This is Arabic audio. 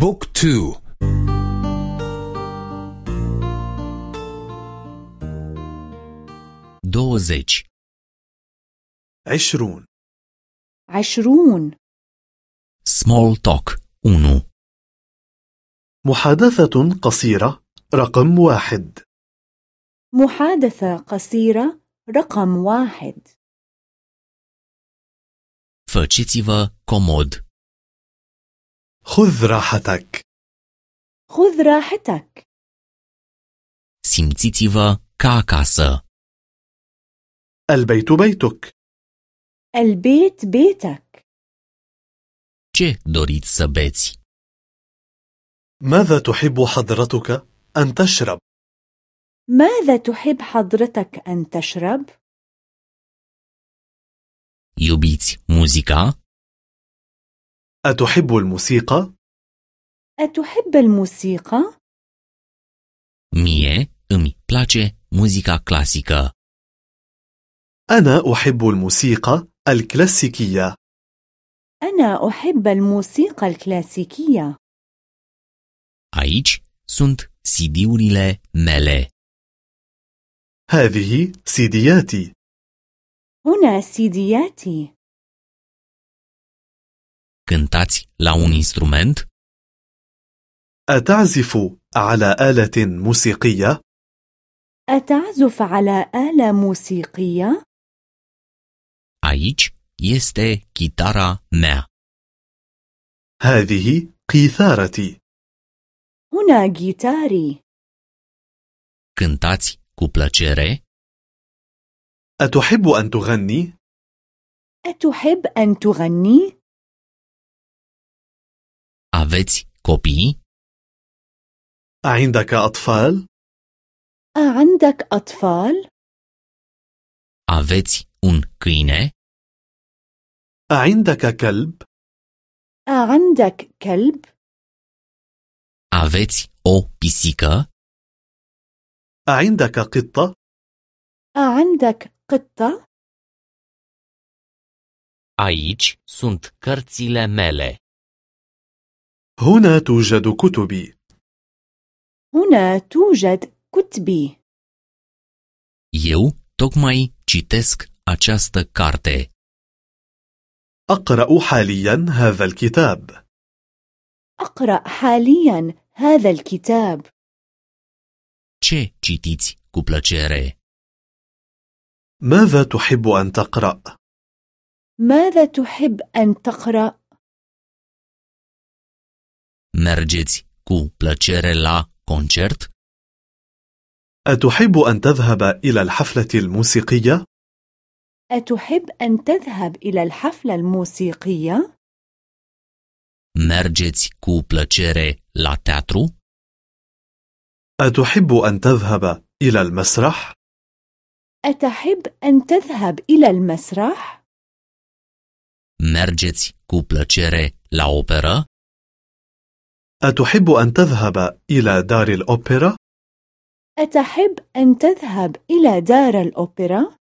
book two. douăzeci عشرون. عشرون. small talk 1 محادثة قصيرة رقم واحد. محادثة قصيرة رقم واحد. Faceți-vă comod. خذ راحتك خذ راحتك Simțiți-vă ca acasă. البيت بيتك البيت بيتك Ce doriți să beți? ماذا تحب حضرتك أن تشرب؟ ماذا تحب حضرتك أن تشرب؟ Iubiți muzica? أتحب الموسيقى؟ أتحب الموسيقى؟ Mie îmi place muzica clasică. أنا أحب الموسيقى الكلاسيكية أنا أحب الموسيقى الكلاسيكية Aici sunt CD-urile mele. هذه سيدياتي هنا سيدياتي Cântați la un instrument? أتعزف على آلة موسيقية؟ أتعزف على آلة موسيقية؟ Aici este chitara mea. هذه قيثارتي هنا جيتاري Cântați cu plăcere? أتحب أن تغني؟ أتحب أن تغني؟ Aveți copii? أعندك أطفال؟ أعندك أطفال؟ Aveți un câine? أعندك كلب؟ أعندك كلب؟ Aveți o pisică? أعندك قطة؟ أعندك قطة؟ Aici sunt cărțile mele. هنا توجد كتبي هنا توجد كتبي Eu tocmai citesc această carte. أقرأ حاليا هذا الكتاب أقرأ حاليا هذا الكتاب Ce citiți cu plăcere? ماذا تحب أن تقرأ؟ ماذا تحب أن تقرأ؟ Mergeți cu plăcere la concert? أتحب أن تذهب إلى الحفلة الموسيقية؟ أتحب أن تذهب إلى الحفلة الموسيقية؟ Mergeți cu plăcere la teatru? أتحب أن تذهب إلى المسرح؟ أتحب أن تذهب إلى المسرح؟ Mergeți cu plăcere la operă? أتحب أن تذهب إلى دار الأوبرا؟ أتحب أن تذهب إلى دار الأوبرا؟